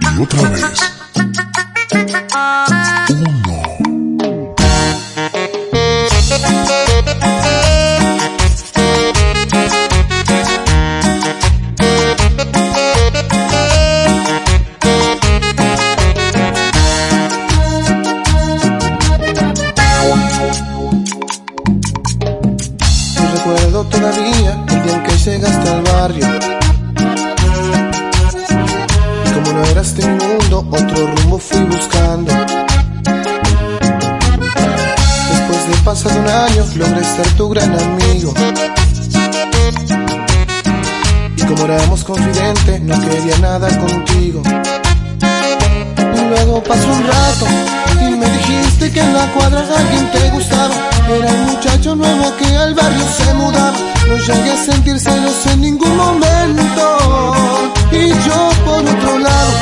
Y otra vez. Todavía el día en que llegaste al barrio. Y como no eras de mi mundo, otro rumbo fui buscando. Después de pasado un año, logré ser tu gran amigo. Y como éramos confidentes, no quería nada contigo. Y luego pasó un rato y me dijiste que en la cuadra alguien te gustaba. Era un muchacho nuevo que al barrio se mudaba. No llegué a sentir celos en ningún momento. Y yo por otro lado,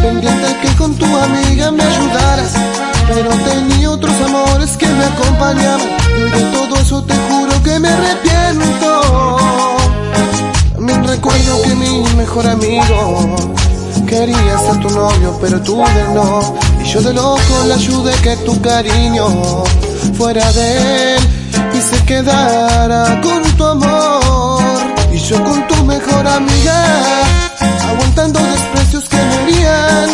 pendiente que con tu amiga me ayudaras. Pero tenía otros amores que me acompañaban. Y de todo eso te juro que me arrepiento. También recuerdo que mi mejor amigo Quería ser tu novio, pero tú de no. Y yo de loco le ayudé que tu cariño fuera de él y se quedara con tu amor. Y yo con tu mejor amiga, aguantando desprecios que me harían.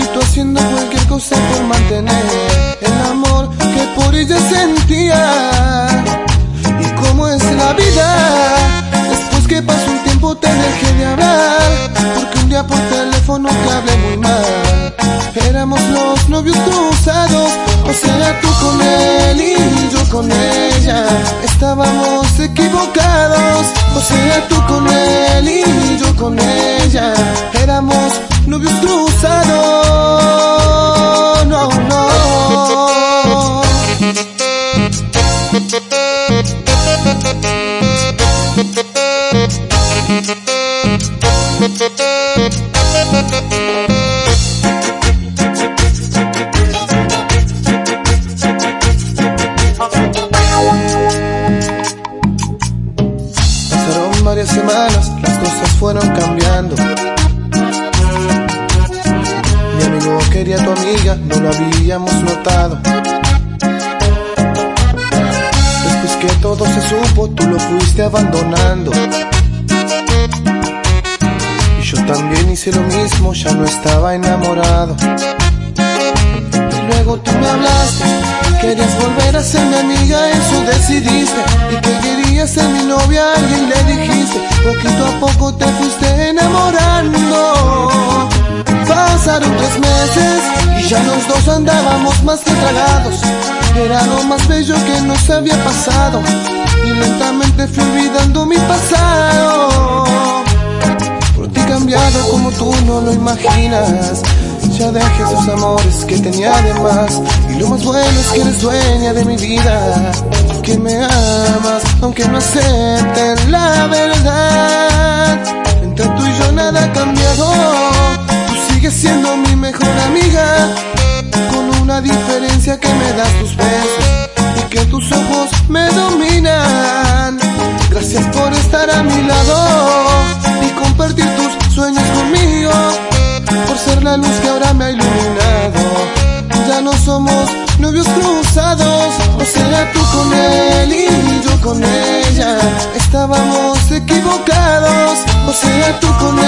Y tú haciendo cualquier cosa por mantener el amor que por ella sentía. Estábamos equivocados, o sea tú con él y yo con ella. Éramos novios cruzados, no, no. Fueron cambiando. Mi amigo quería a tu amiga, no lo habíamos notado. Después que todo se supo, tú lo fuiste abandonando. Y yo también hice lo mismo, ya no estaba enamorado. Y luego tú me hablaste, querías volver a ser mi amiga, eso decidiste. Y que querías ser mi novia y le dijiste, poquito a poco te fuiste enamorando. Pasaron tres meses y ya los dos andábamos más que. Era lo más bello que nos había pasado. Y lentamente fui olvidando mi pasado. Por ti cambiado como tú no lo imaginas. Ya dejé esos amores que tenía de más. Y lo más bueno es que eres dueña de mi vida. Que me amas, aunque no acepten la verdad. Entre tú y yo nada ha cambiado. Tú sigues siendo mi mejor amiga. Con una diferencia que me das tus besos. Y que tus ojos me dominan. Gracias por estar a mi lado y compartir tus sueños conmigo. Por ser la luz cruzados, o sea tú con él y yo con ella. Estábamos equivocados, o sea tú con